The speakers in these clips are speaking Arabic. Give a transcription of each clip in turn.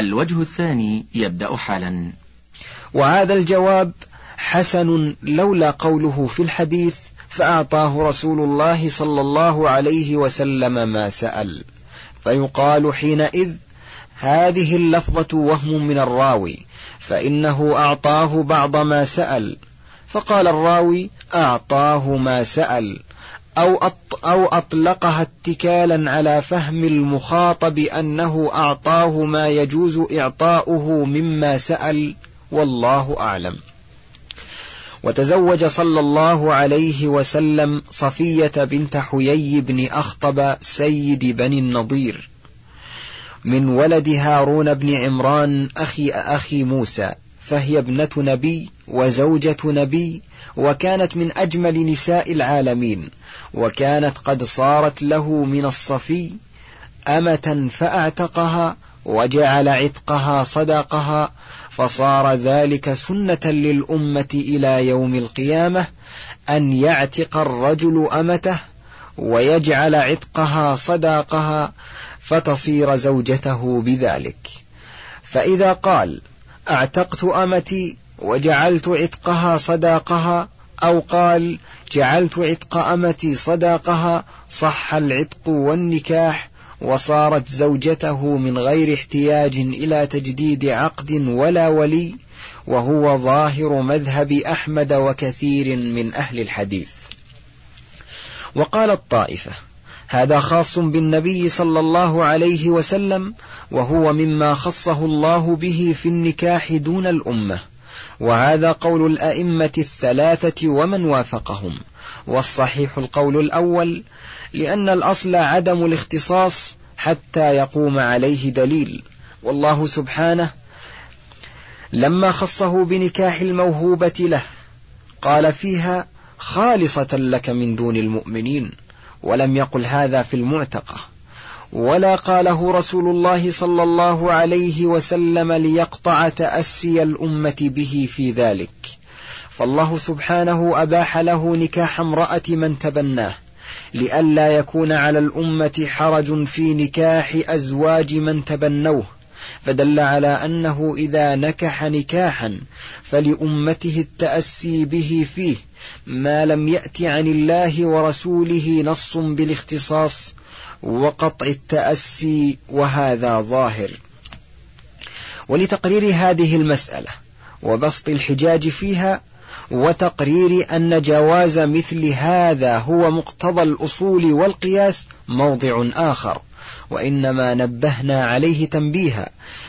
الوجه الثاني يبدأ حالا. وهذا الجواب حسن لولا قوله في الحديث فأعطاه رسول الله صلى الله عليه وسلم ما سأل. فيقال حينئذ هذه اللفظة وهم من الراوي فإنه أعطاه بعض ما سأل. فقال الراوي أعطاه ما سأل. أو, أو أطلقها اتكالا على فهم المخاطب أنه أعطاه ما يجوز إعطاؤه مما سأل والله أعلم. وتزوج صلى الله عليه وسلم صفية بنت حيي بن أخطب سيد بني النضير. من ولد هارون بن عمران أخي أخي موسى فهي ابنة نبي وزوجة نبي وكانت من أجمل نساء العالمين وكانت قد صارت له من الصفي أمة فأعتقها وجعل عتقها صدقها فصار ذلك سنة للأمة إلى يوم القيامة أن يعتق الرجل أمته ويجعل عتقها صداقها فتصير زوجته بذلك. فإذا قال أعتقت أمتي وجعلت عتقها صداقها أو قال جعلت عتق أمتي صداقها صح العتق والنكاح وصارت زوجته من غير احتياج إلى تجديد عقد ولا ولي وهو ظاهر مذهب أحمد وكثير من أهل الحديث. وقال الطائفة هذا خاص بالنبي صلى الله عليه وسلم وهو مما خصه الله به في النكاح دون الأمة. وهذا قول الأئمة الثلاثة ومن وافقهم. والصحيح القول الأول لأن الأصل عدم الاختصاص حتى يقوم عليه دليل. والله سبحانه لما خصه بنكاح الموهوبة له قال فيها خالصة لك من دون المؤمنين ولم يقل هذا في المعتقة. ولا قاله رسول الله صلى الله عليه وسلم ليقطع تأسي الأمة به في ذلك. فالله سبحانه أباح له نكاح امرأة من تبناه لئلا يكون على الأمة حرج في نكاح أزواج من تبنوه. فدل على أنه إذا نكح نكاحا فلأمته التأسي به فيه ما لم يأت عن الله ورسوله نص بالاختصاص وقطع التأسي وهذا ظاهر. ولتقرير هذه المسألة وبسط الحجاج فيها وتقرير أن جواز مثل هذا هو مقتضى الأصول والقياس موضع آخر وإنما نبهنا عليه تنبيها.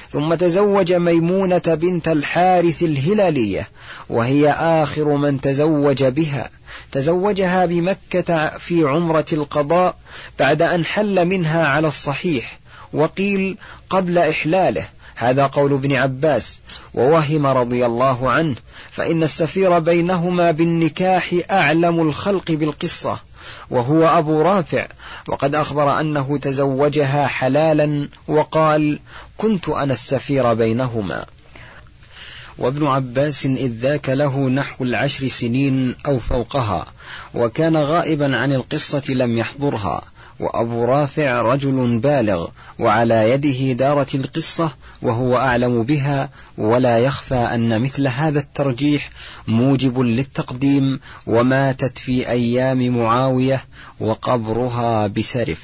ثم تزوج ميمونة بنت الحارث الهلالية وهي آخر من تزوج بها. تزوجها بمكة في عمرة القضاء بعد أن حل منها على الصحيح وقيل قبل إحلاله. هذا قول ابن عباس. ووهم رضي الله عنه فإن السفير بينهما بالنكاح أعلم الخلق بالقصة وهو أبو رافع. وقد أخبر أنه تزوجها حلالا وقال كنت أنا السفير بينهما وابن عباس إذ ذاك له نحو العشر سنين أو فوقها وكان غائبا عن القصة لم يحضرها وأبو رافع رجل بالغ وعلى يده دارت القصة وهو أعلم بها ولا يخفى أن مثل هذا الترجيح موجب للتقديم وماتت في أيام معاوية وقبرها بسرف.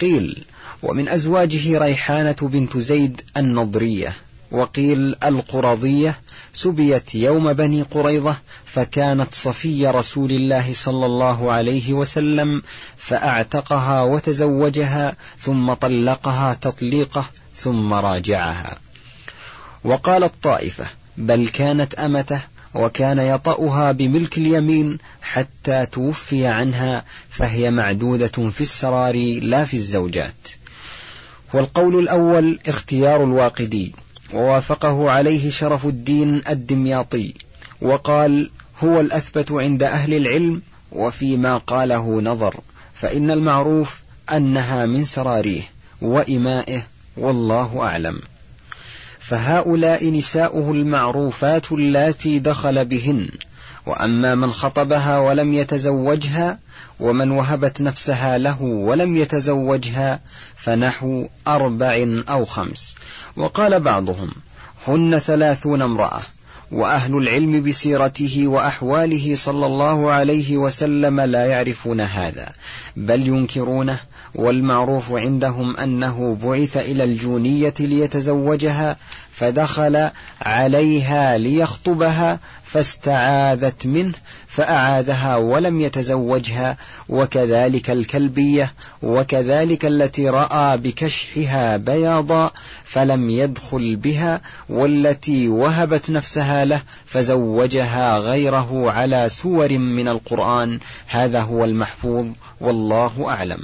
قيل ومن أزواجه ريحانة بنت زيد النضرية. وقيل القرظية سبيت يوم بني قريظة فكانت صفي رسول الله صلى الله عليه وسلم فأعتقها وتزوجها ثم طلقها تطليقه ثم راجعها. وقال الطائفة بل كانت أمته وكان يطأها بملك اليمين حتى توفي عنها فهي معدودة في السرار لا في الزوجات. والقول الأول اختيار الواقدي. ووافقه عليه شرف الدين الدمياطي وقال هو الأثبت عند أهل العلم وفيما قاله نظر فإن المعروف أنها من سراريه وإمائه والله أعلم. فهؤلاء نساؤه المعروفات اللاتي دخل بهن. وأما من خطبها ولم يتزوجها ومن وهبت نفسها له ولم يتزوجها فنحو أربع أو خمس. وقال بعضهم هن ثلاثون امرأة وأهل العلم بسيرته وأحواله صلى الله عليه وسلم لا يعرفون هذا بل ينكرونه والمعروف عندهم أنه بعث إلى الجونية ليتزوجها فدخل عليها ليخطبها فاستعاذت منه فأعاذها ولم يتزوجها وكذلك الكلبية وكذلك التي رأى بكشحها بياضا فلم يدخل بها والتي وهبت نفسها له فزوجها غيره على سور من القرآن. هذا هو المحفوظ والله أعلم.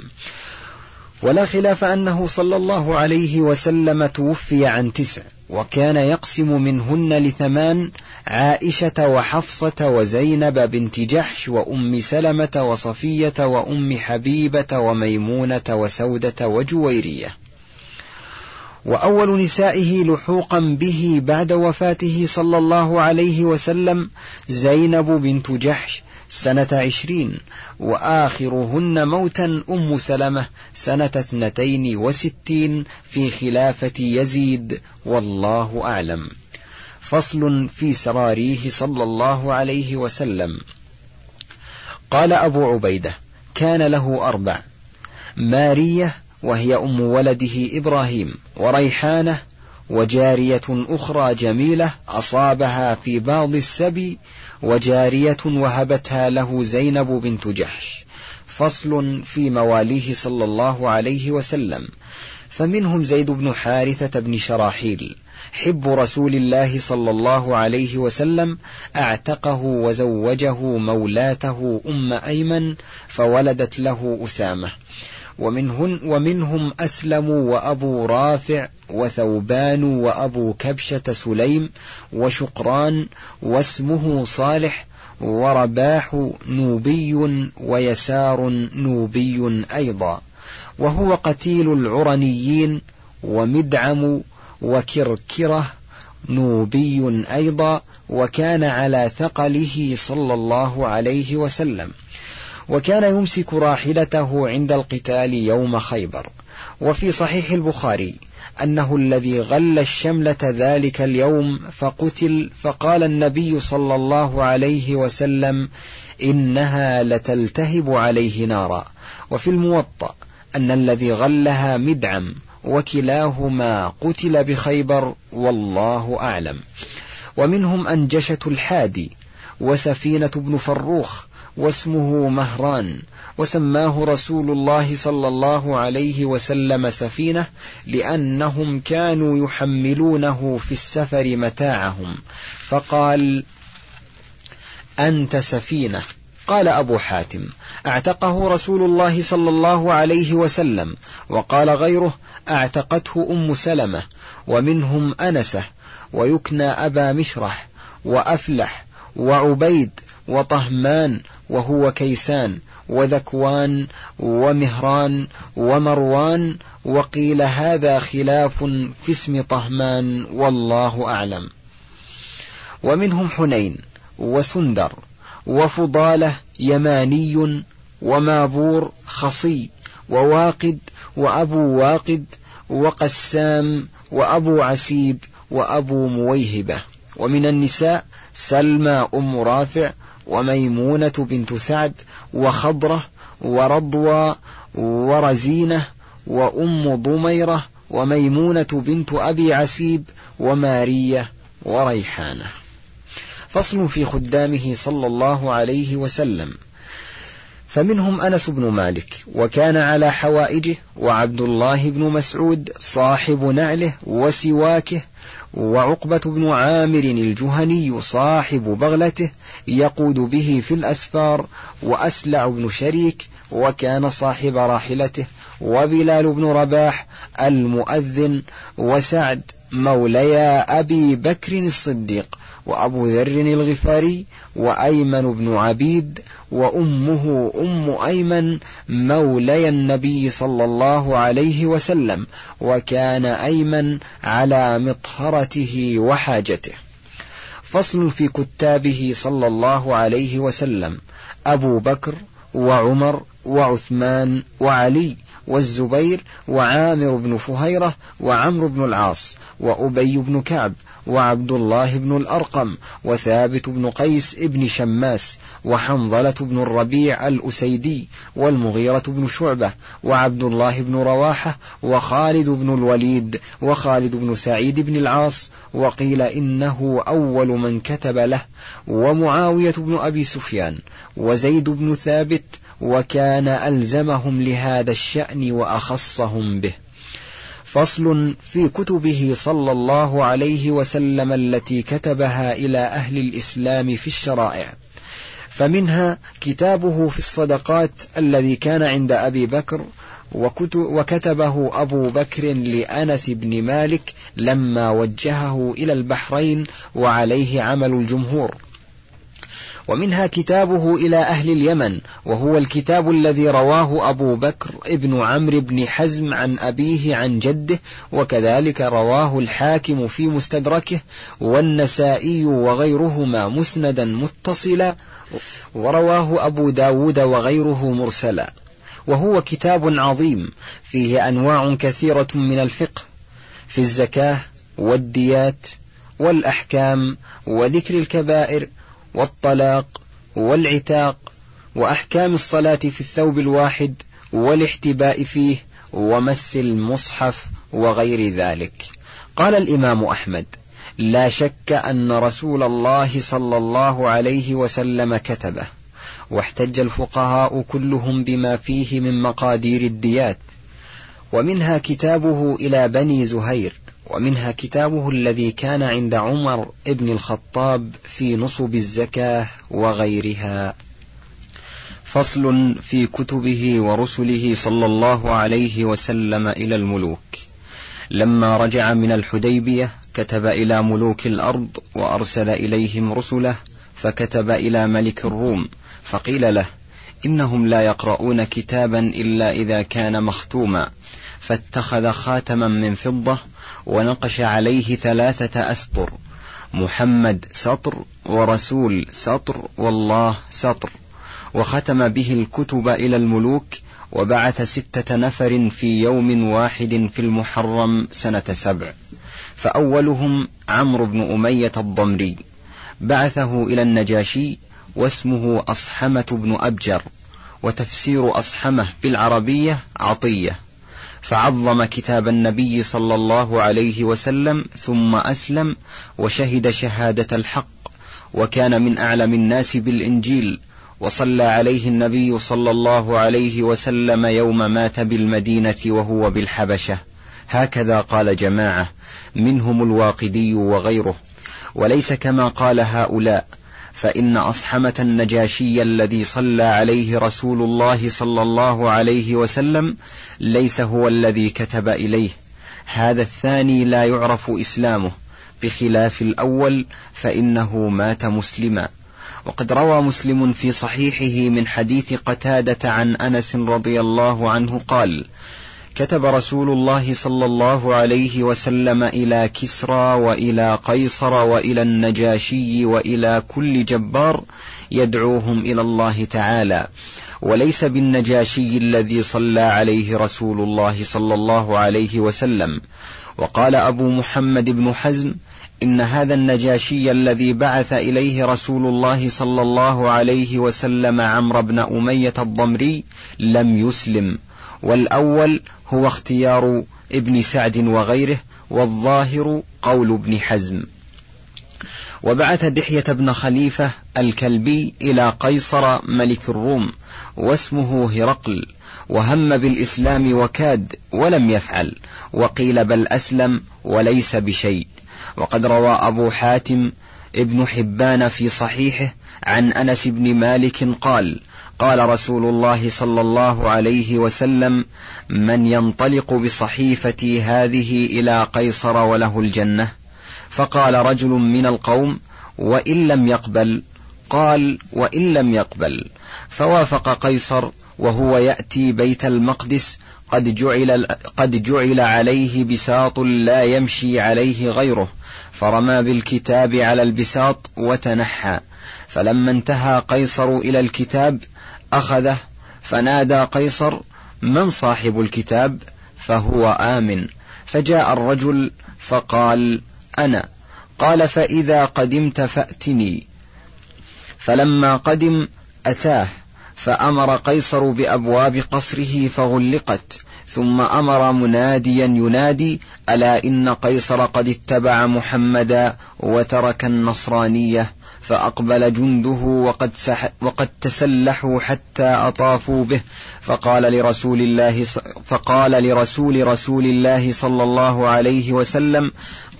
ولا خلاف أنه صلى الله عليه وسلم توفي عن تسع. وكان يقسم منهن لثمان عائشة وحفصة وزينب بنت جحش وأم سلمة وصفية وأم حبيبة وميمونة وسودة وجويرية. وأول نسائه لحوقا به بعد وفاته صلى الله عليه وسلم زينب بنت جحش سنة عشرين وآخرهن موتا أم سلمة سنة اثنتين وستين في خلافة يزيد والله أعلم. فصل في سراريه صلى الله عليه وسلم. قال أبو عبيدة كان له أربع مارية وهي أم ولده إبراهيم وريحانة وجارية أخرى جميلة أصابها في بعض السبي وجارية وهبتها له زينب بنت جحش. فصل في مواليه صلى الله عليه وسلم. فمنهم زيد بن حارثة بن شراحيل. حب رسول الله صلى الله عليه وسلم أعتقه وزوجه مولاته أم أيمن فولدت له أسامة. ومنهن ومنهم أسلم وأبو رافع وثوبان وأبو كبشة سليم وشقران واسمه صالح ورباح نوبي ويسار نوبي أيضا. وهو قتيل العرنيين ومدعم وكركرة نوبي أيضا وكان على ثقله صلى الله عليه وسلم. وكان يمسك راحلته عند القتال يوم خيبر. وفي صحيح البخاري أنه الذي غل الشملة ذلك اليوم فقتل فقال النبي صلى الله عليه وسلم إنها لتلتهب عليه نارا. وفي الموطأ أن الذي غلها مدعم وكلاهما قتل بخيبر والله أعلم. ومنهم أنجشة الحادي وسفينة بن فروخ واسمه مهران وسماه رسول الله صلى الله عليه وسلم سفينة لأنهم كانوا يحملونه في السفر متاعهم. فقال أنت سفينة؟ قال أبو حاتم أعتقه رسول الله صلى الله عليه وسلم وقال غيره أعتقته أم سلمة ومنهم أنسة ويكنى أبا مشرح وأفلح وعبيد وطهمان وهو كيسان وذكوان ومهران ومروان وقيل هذا خلاف في اسم طهمان والله أعلم. ومنهم حنين وسندر وفضالة يماني ومابور خصي وواقد وأبو واقد وقسام وأبو عسيب وأبو مويهبة. ومن النساء سلمى أم رافع وميمونة بنت سعد وخضرة ورضوى ورزينة وأم ضميرة وميمونة بنت أبي عسيب ومارية وريحانة. فصل في خدامه صلى الله عليه وسلم. فمنهم أنس بن مالك وكان على حوائجه وعبد الله بن مسعود صاحب نعله وسواكه وعقبة بن عامر الجهني صاحب بغلته يقود به في الأسفار وأسلع بن شريك وكان صاحب راحلته وبلال بن رباح المؤذن وسعد موليا أبي بكر الصديق وأبو ذر الغفاري وأيمن بن عبيد وأمه أم أيمن مولي النبي صلى الله عليه وسلم وكان أيمن على مطهرته وحاجته. فصل في كتابه صلى الله عليه وسلم أبو بكر وعمر وعثمان وعلي والزبير وعامر بن فهيرة وعمرو بن العاص وأبي بن كعب وعبد الله بن الأرقم وثابت بن قيس بن شماس وحنظلة بن الربيع الأسيدي والمغيرة بن شعبة وعبد الله بن رواحة وخالد بن الوليد وخالد بن سعيد بن العاص وقيل إنه أول من كتب له ومعاوية بن أبي سفيان وزيد بن ثابت وكان ألزمهم لهذا الشأن وأخصهم به فصل في كتبه صلى الله عليه وسلم التي كتبها إلى أهل الإسلام في الشرائع. فمنها كتابه في الصدقات الذي كان عند أبي بكر وكتبه أبو بكر لأنس بن مالك لما وجهه إلى البحرين وعليه عمل الجمهور. ومنها كتابه إلى أهل اليمن وهو الكتاب الذي رواه أبو بكر ابن عمرو بن حزم عن أبيه عن جده وكذلك رواه الحاكم في مستدركه والنسائي وغيرهما مسندا متصلا ورواه أبو داود وغيره مرسلا. وهو كتاب عظيم فيه أنواع كثيرة من الفقه في الزكاة والديات والأحكام وذكر الكبائر والطلاق والعتاق وأحكام الصلاة في الثوب الواحد والاحتباء فيه ومس المصحف وغير ذلك. قال الإمام أحمد لا شك أن رسول الله صلى الله عليه وسلم كتبه واحتج الفقهاء كلهم بما فيه من مقادير الديات ومنها كتابه إلى بني زهير ومنها كتابه الذي كان عند عمر ابن الخطاب في نصب الزكاة وغيرها. فصل في كتبه ورسله صلى الله عليه وسلم إلى الملوك. لما رجع من الحديبية كتب إلى ملوك الأرض وأرسل إليهم رسله فكتب إلى ملك الروم فقيل له إنهم لا يقرؤون كتابا إلا إذا كان مختوما فاتخذ خاتما من فضة ونقش عليه ثلاثة أسطر محمد سطر ورسول سطر والله سطر. وختم به الكتب إلى الملوك وبعث ستة نفر في يوم واحد في المحرم سنة سبع. فأولهم عمرو بن أمية الضمري. بعثه إلى النجاشي واسمه أصحمة بن أبجر. وتفسير أصحمة بالعربية عطية. فعظم كتاب النبي صلى الله عليه وسلم ثم أسلم وشهد شهادة الحق وكان من أعلم الناس بالإنجيل وصلى عليه النبي صلى الله عليه وسلم يوم مات بالمدينة وهو بالحبشة. هكذا قال جماعة منهم الواقدي وغيره. وليس كما قال هؤلاء فإن أصحمة النجاشي الذي صلى عليه رسول الله صلى الله عليه وسلم ليس هو الذي كتب إليه. هذا الثاني لا يعرف إسلامه. بخلاف الأول فإنه مات مسلما. وقد روى مسلم في صحيحه من حديث قتادة عن أنس رضي الله عنه قال كتب رسول الله صلى الله عليه وسلم إلى كسرى وإلى قيصر وإلى النجاشي وإلى كل جبار يدعوهم إلى الله تعالى. وليس بالنجاشي الذي صلى عليه رسول الله صلى الله عليه وسلم. وقال أبو محمد بن حزم إن هذا النجاشي الذي بعث إليه رسول الله صلى الله عليه وسلم عمرو بن أمية الضمري لم يسلم. والأول هو اختيار ابن سعد وغيره والظاهر قول ابن حزم. وبعث دحية بن خليفة الكلبي إلى قيصر ملك الروم واسمه هرقل وهم بالإسلام وكاد ولم يفعل وقيل بل أسلم وليس بشيء. وقد روى أبو حاتم ابن حبان في صحيحه عن أنس بن مالك قال قال رسول الله صلى الله عليه وسلم من ينطلق بصحيفتي هذه إلى قيصر وله الجنة. فقال رجل من القوم وإن لم يقبل؟ قال وإن لم يقبل. فوافق قيصر وهو يأتي بيت المقدس قد جعل, قد جعل عليه بساط لا يمشي عليه غيره فرمى بالكتاب على البساط وتنحى. فلما انتهى قيصر إلى الكتاب أخذه فنادى قيصر من صاحب الكتاب فهو آمن. فجاء الرجل فقال أنا. قال فإذا قدمت فأتني. فلما قدم أتاه فأمر قيصر بأبواب قصره فغلقت. ثم أمر مناديا ينادي ألا إن قيصر قد اتبع محمدا وترك النصرانية؟ فأقبل جنده وقد, سح وقد تسلحوا حتى أطافوا به. فقال لرسول الله فقال لرسول رسول الله صلى الله عليه وسلم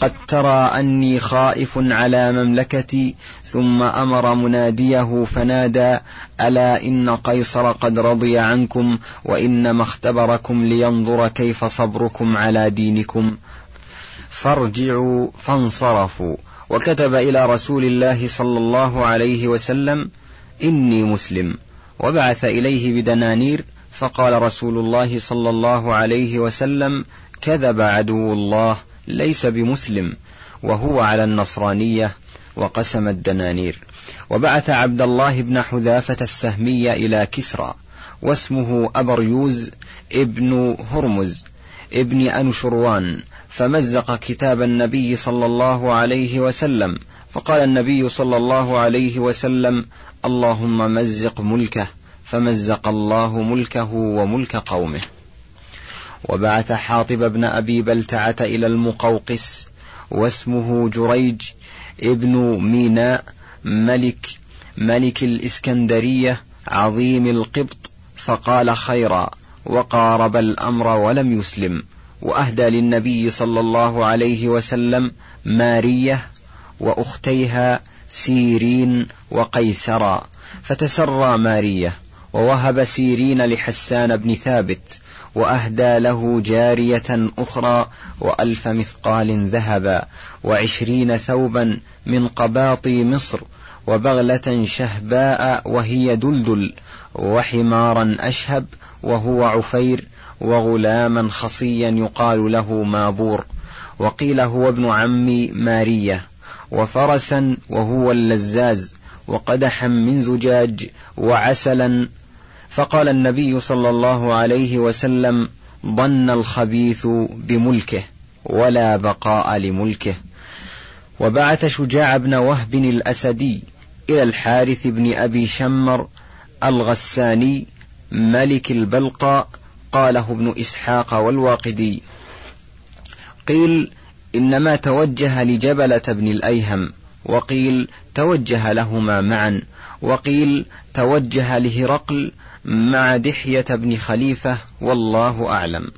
قد ترى أني خائف على مملكتي ثم أمر مناديه فنادى ألا إن قيصر قد رضي عنكم وإنما اختبركم لينظر كيف صبركم على دينكم. فارجعوا فانصرفوا. وكتب إلى رسول الله صلى الله عليه وسلم إني مسلم. وبعث إليه بدنانير فقال رسول الله صلى الله عليه وسلم كذب عدو الله ليس بمسلم وهو على النصرانية وقسم الدنانير. وبعث عبد الله بن حذافة السهمي إلى كسرى واسمه أبريوز ابن هرمز ابن أنشروان فمزق كتاب النبي صلى الله عليه وسلم. فقال النبي صلى الله عليه وسلم اللهم مزق ملكه فمزق الله ملكه وملك قومه. وبعث حاطب بن أبي بلتعة إلى المقوقس واسمه جريج ابن ميناء ملك ملك الإسكندرية عظيم القبط فقال خيرا وقارب الأمر ولم يسلم. وأهدى للنبي صلى الله عليه وسلم مارية وأختيها سيرين وقيسرا فتسرى مارية ووهب سيرين لحسان بن ثابت وأهدى له جارية أخرى وألف مثقال ذهبا وعشرين ثوبا من قباطي مصر وبغلة شهباء وهي دلدل وحمارا أشهب وهو عفير وغلاما خصيا يقال له مابور. وقيل هو ابن عم مارية. وفرسا وهو اللزاز. وقدحا من زجاج وعسلا. فقال النبي صلى الله عليه وسلم ظن الخبيث بملكه ولا بقاء لملكه. وبعث شجاع بن وهب الأسدي إلى الحارث بن أبي شمر الغساني ملك البلقاء قاله ابن إسحاق والواقدي. قيل إنما توجه لجبلة بن الأيهم وقيل توجه لهما معا وقيل توجه لهرقل مع دحية بن خليفة والله أعلم.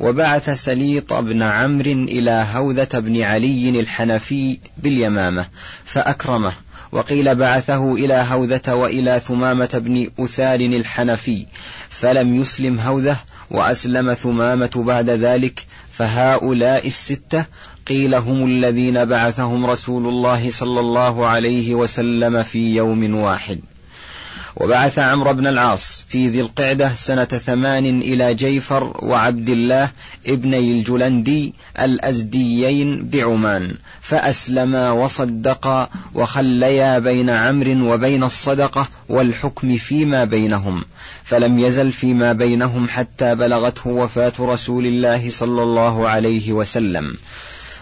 وبعث سليط بن عمرو إلى هوذة بن علي الحنفي باليمامة فأكرمه وقيل بعثه إلى هوذة وإلى ثمامة بن أثال الحنفي فلم يسلم هوذة وأسلم ثمامة بعد ذلك فهؤلاء الستة قيل هم الذين بعثهم رسول الله صلى الله عليه وسلم في يوم واحد. وبعث عمرو بن العاص في ذي القعدة سنة ثمان إلى جيفر وعبد الله ابني الجلندي الأزديين بعمان فأسلما وصدقا وخليا بين عمرو وبين الصدقة والحكم فيما بينهم فلم يزل فيما بينهم حتى بلغته وفاة رسول الله صلى الله عليه وسلم.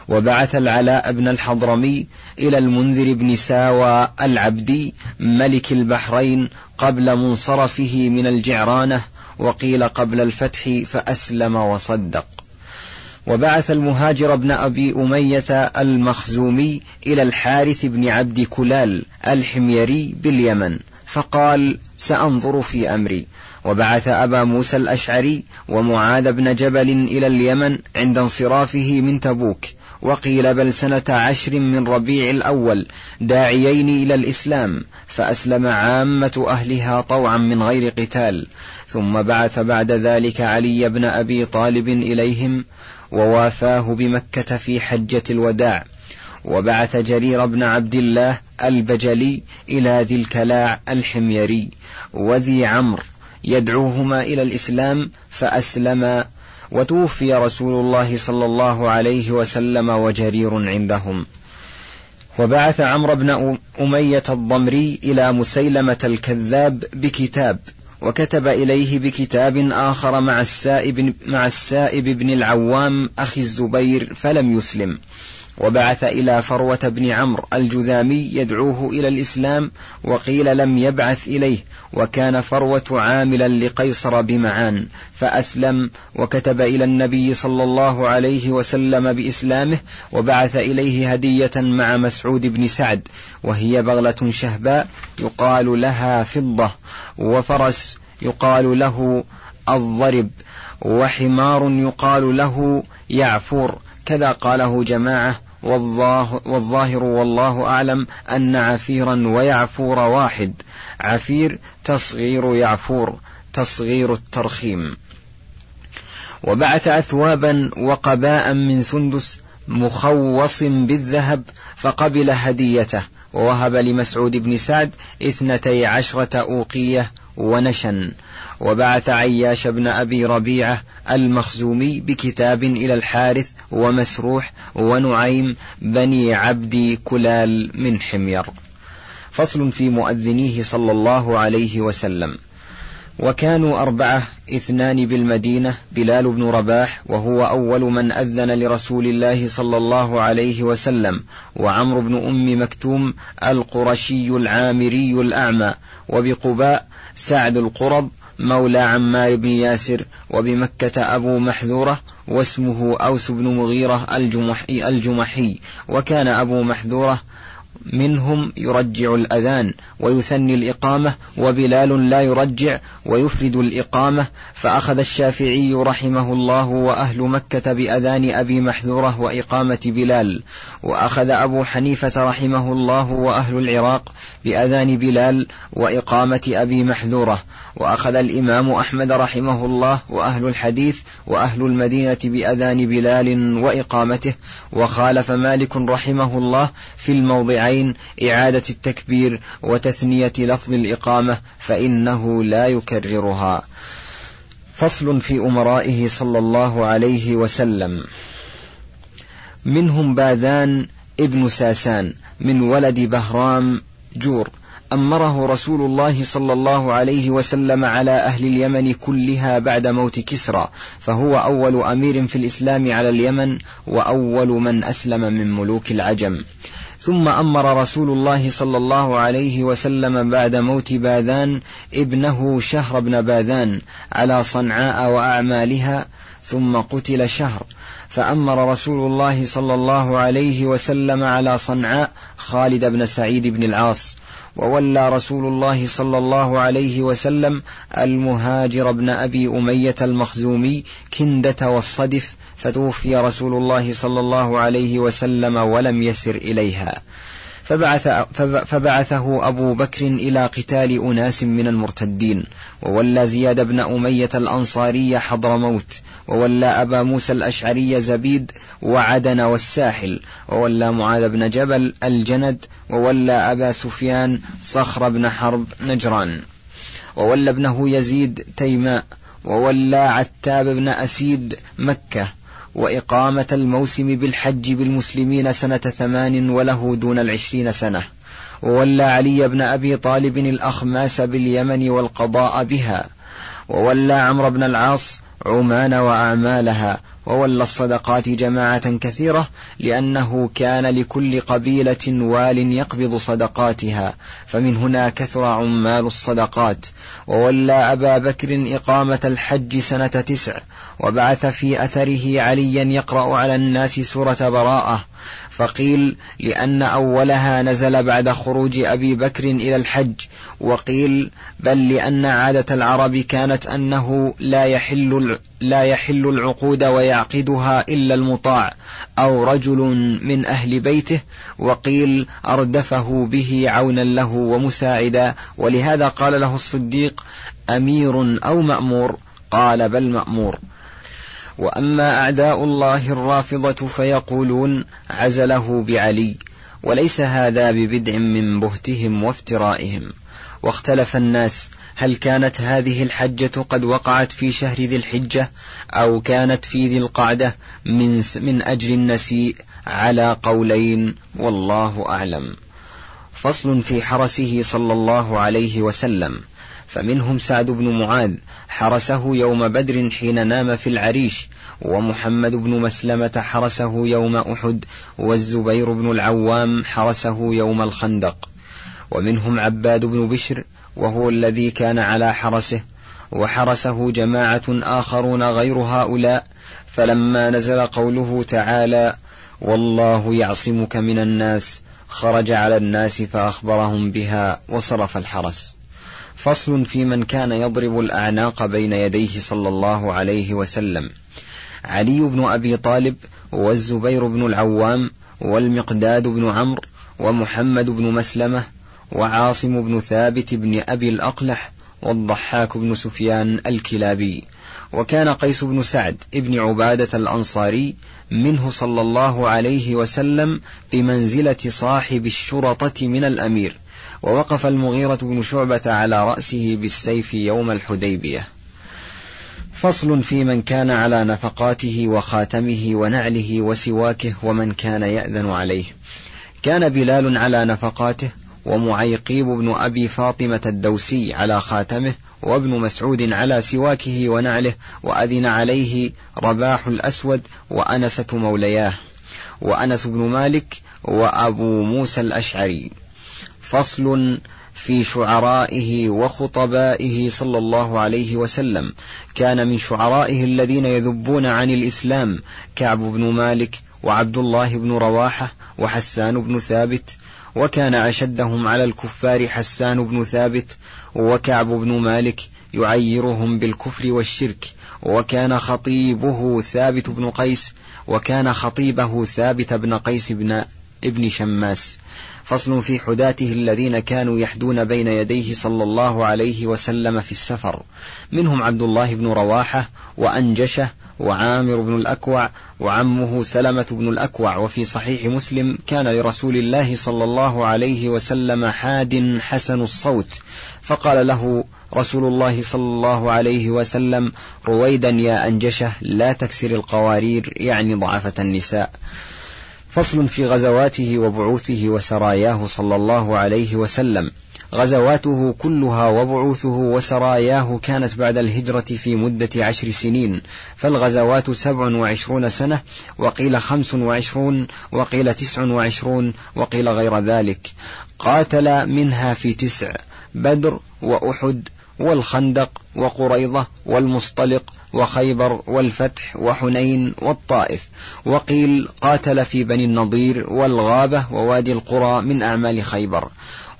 وبعث العلاء بن الحضرمي إلى المنذر بن ساوى العبدي ملك البحرين قبل منصرفه من الجعرانة وقيل قبل الفتح فأسلم وصدق. وبعث المهاجر بن أبي أمية المخزومي إلى الحارث بن عبد كلال الحميري باليمن فقال سأنظر في أمري. وبعث أبا موسى الأشعري ومعاذ بن جبل إلى اليمن عند انصرافه من تبوك وقيل بل سنة عشر من ربيع الأول داعيين إلى الإسلام فأسلم عامة أهلها طوعا من غير قتال. ثم بعث بعد ذلك علي بن أبي طالب إليهم ووافاه بمكة في حجة الوداع. وبعث جرير بن عبد الله البجلي إلى ذي الكلاع الحميري وذي عمرو. يدعوهما إلى الإسلام فأسلما وتوفي رسول الله صلى الله عليه وسلم وجرير عندهم. وبعث عمرو بن أمية الضمري إلى مسيلمة الكذاب بكتاب وكتب إليه بكتاب آخر مع السائب, مع السائب بن العوام أخي الزبير فلم يسلم. وبعث إلى فروة بن عمرو الجذامي يدعوه إلى الإسلام وقيل لم يبعث إليه وكان فروة عاملا لقيصر بمعان فأسلم وكتب إلى النبي صلى الله عليه وسلم بإسلامه وبعث إليه هدية مع مسعود بن سعد وهي بغلة شهباء يقال لها فضة وفرس يقال له الضرب وحمار يقال له يعفور. كذا قاله جماعة والظاهر والله أعلم أن عفيرا ويعفور واحد. عفير تصغير يعفور تصغير الترخيم. وبعث أثوابا وقباء من سندس مخوص بالذهب فقبل هديته. ووهب لمسعود بن سعد اثنتي عشرة أوقية ونشن. وبعث عياش بن أبي ربيعة المخزومي بكتاب إلى الحارث ومسروح ونعيم بني عبد كلال من حمير. فصل في مؤذنيه صلى الله عليه وسلم. وكانوا أربعة اثنان بالمدينة بلال بن رباح وهو أول من أذن لرسول الله صلى الله عليه وسلم وعمرو بن أم مكتوم القرشي العامري الأعمى وبقباء سعد القرض مولى عمار بن ياسر وبمكة أبو محذورة واسمه أوس بن مغيرة الجمحي, الجمحي وكان أبو محذورة منهم يرجع الأذان ويثني الإقامة وبلال لا يرجع ويفرد الإقامة فأخذ الشافعي رحمه الله وأهل مكة بأذان أبي محذورة وإقامة بلال وأخذ أبو حنيفة رحمه الله وأهل العراق بأذان بلال وإقامة أبي محذورة وأخذ الإمام أحمد رحمه الله وأهل الحديث وأهل المدينة بأذان بلال وإقامته وخالف مالك رحمه الله في الموضعين إعادة التكبير وتثنية لفظ الإقامة فإنه لا يكررها. فصل في أمرائه صلى الله عليه وسلم. منهم باذان ابن ساسان من ولد بهرام جور. أمره رسول الله صلى الله عليه وسلم على أهل اليمن كلها بعد موت كسرى فهو أول أمير في الإسلام على اليمن وأول من أسلم من ملوك العجم. ثم أمر رسول الله صلى الله عليه وسلم بعد موت باذان ابنه شهر بن باذان على صنعاء وأعمالها ثم قتل شهر. فأمر رسول الله صلى الله عليه وسلم على صنعاء خالد بن سعيد بن العاص. وولى رسول الله صلى الله عليه وسلم المهاجر بن أبي أمية المخزومي كندة والصدف فتوفي رسول الله صلى الله عليه وسلم ولم يسر إليها. فبعث فبعثه أبو بكر إلى قتال أناس من المرتدين وولى زياد بن أمية الأنصاري حضرموت وولى أبا موسى الأشعري زبيد وعدن والساحل وولى معاذ بن جبل الجند وولى أبا سفيان صخر بن حرب نجران. وولى ابنه يزيد تيماء وولى عتاب بن أسيد مكة وإقامة الموسم بالحج بالمسلمين سنة ثمان وله دون العشرين سنة. وولى علي بن أبي طالب الأخماس باليمن والقضاء بها. وولى عمرو بن العاص عمان وأعمالها. وولى الصدقات جماعة كثيرة لأنه كان لكل قبيلة وال يقبض صدقاتها فمن هنا كثر عمال الصدقات. وولى أبا بكر إقامة الحج سنة تسع وبعث في أثره عليا يقرأ على الناس سورة براءة. فقيل لأن أولها نزل بعد خروج أبي بكر إلى الحج وقيل بل لأن عادة العرب كانت أنه لا يحل لا يحل العقود ويعقدها إلا المطاع أو رجل من أهل بيته وقيل أردفه به عونا له ومساعدا. ولهذا قال له الصديق أمير أو مأمور؟ قال بل مأمور. وأما أعداء الله الرافضة فيقولون عزله بعلي وليس هذا ببدع من بهتهم وافترائهم. واختلف الناس هل كانت هذه الحجة قد وقعت في شهر ذي الحجة أو كانت في ذي القعدة من, من أجل النسيء على قولين والله أعلم. فصل في حرسه صلى الله عليه وسلم. فمنهم سعد بن معاذ حرسه يوم بدر حين نام في العريش ومحمد بن مسلمة حرسه يوم أحد والزبير بن العوام حرسه يوم الخندق. ومنهم عباد بن بشر وهو الذي كان على حرسه وحرسه جماعة آخرون غير هؤلاء فلما نزل قوله تعالى والله يعصمك من الناس خرج على الناس فأخبرهم بها وصرف الحرس. فصل في من كان يضرب الأعناق بين يديه صلى الله عليه وسلم. علي بن أبي طالب والزبير بن العوام والمقداد بن عمرو ومحمد بن مسلمة وعاصم بن ثابت بن أبي الأقلح والضحاك بن سفيان الكلابي. وكان قيس بن سعد ابن عبادة الأنصاري منه صلى الله عليه وسلم بمنزلة صاحب الشرطة من الأمير. ووقف المغيرة بن شعبة على رأسه بالسيف يوم الحديبية. فصل في من كان على نفقاته وخاتمه ونعله وسواكه ومن كان يأذن عليه. كان بلال على نفقاته ومعيقيب بن أبي فاطمة الدوسي على خاتمه وابن مسعود على سواكه ونعله وأذن عليه رباح الأسود وأنسة مولياه وأنس بن مالك وأبو موسى الأشعري. فصل في شعرائه وخطبائه صلى الله عليه وسلم. كان من شعرائه الذين يذبون عن الإسلام كعب بن مالك وعبد الله بن رواحة وحسان بن ثابت وكان أشدهم على الكفار حسان بن ثابت وكعب بن مالك يعيرهم بالكفر والشرك وكان خطيبه ثابت بن قيس وكان خطيبه ثابت بن قيس بن ابن شماس. فصل في حداته الذين كانوا يحدون بين يديه صلى الله عليه وسلم في السفر. منهم عبد الله بن رواحة وأنجشة وعامر بن الأكوع وعمه سلمة بن الأكوع وفي صحيح مسلم كان لرسول الله صلى الله عليه وسلم حاد حسن الصوت فقال له رسول الله صلى الله عليه وسلم رويدا يا أنجشة لا تكسر القوارير يعني ضعفة النساء. فصل في غزواته وبعوثه وسراياه صلى الله عليه وسلم. غزواته كلها وبعوثه وسراياه كانت بعد الهجرة في مدة عشر سنين فالغزوات سبع وعشرون سنة وقيل خمس وعشرون وقيل تسع وعشرون وقيل غير ذلك. قاتل منها في تسع بدر وأحد والخندق وقريضة والمصطلق وخيبر والفتح وحنين والطائف. وقيل قاتل في بني النضير والغابة ووادي القرى من أعمال خيبر.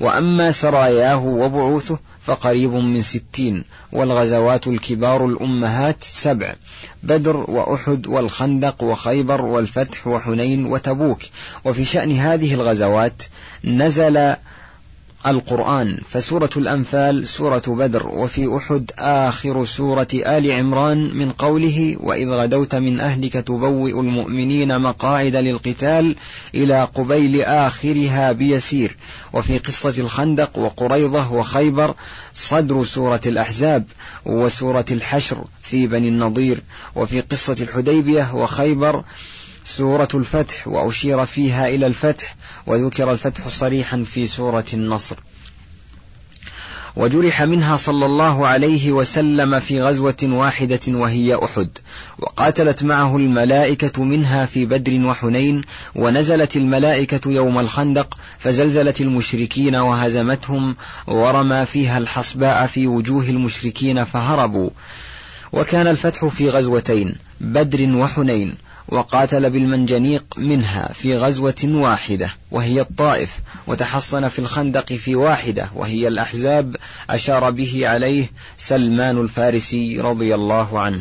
وأما سراياه وبعوثه فقريب من ستين والغزوات الكبار الأمهات سبع بدر وأحد والخندق وخيبر والفتح وحنين وتبوك. وفي شأن هذه الغزوات نزل القرآن فسورة الأنفال سورة بدر وفي أحد آخر سورة آل عمران من قوله وإذ غدوت من أهلك تبوئ المؤمنين مقاعد للقتال إلى قبيل آخرها بيسير وفي قصة الخندق وقريضة وخيبر صدر سورة الأحزاب وسورة الحشر في بني النضير. وفي قصة الحديبية وخيبر سورة الفتح وأشير فيها إلى الفتح وذكر الفتح صريحا في سورة النصر. وجرح منها صلى الله عليه وسلم في غزوة واحدة وهي أحد وقاتلت معه الملائكة منها في بدر وحنين ونزلت الملائكة يوم الخندق فزلزلت المشركين وهزمتهم ورمى فيها الحصباء في وجوه المشركين فهربوا. وكان الفتح في غزوتين بدر وحنين وقاتل بالمنجنيق منها في غزوة واحدة وهي الطائف وتحصن في الخندق في واحدة وهي الأحزاب أشار به عليه سلمان الفارسي رضي الله عنه.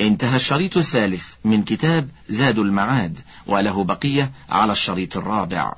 انتهى الشريط الثالث من كتاب زاد المعاد وله بقية على الشريط الرابع.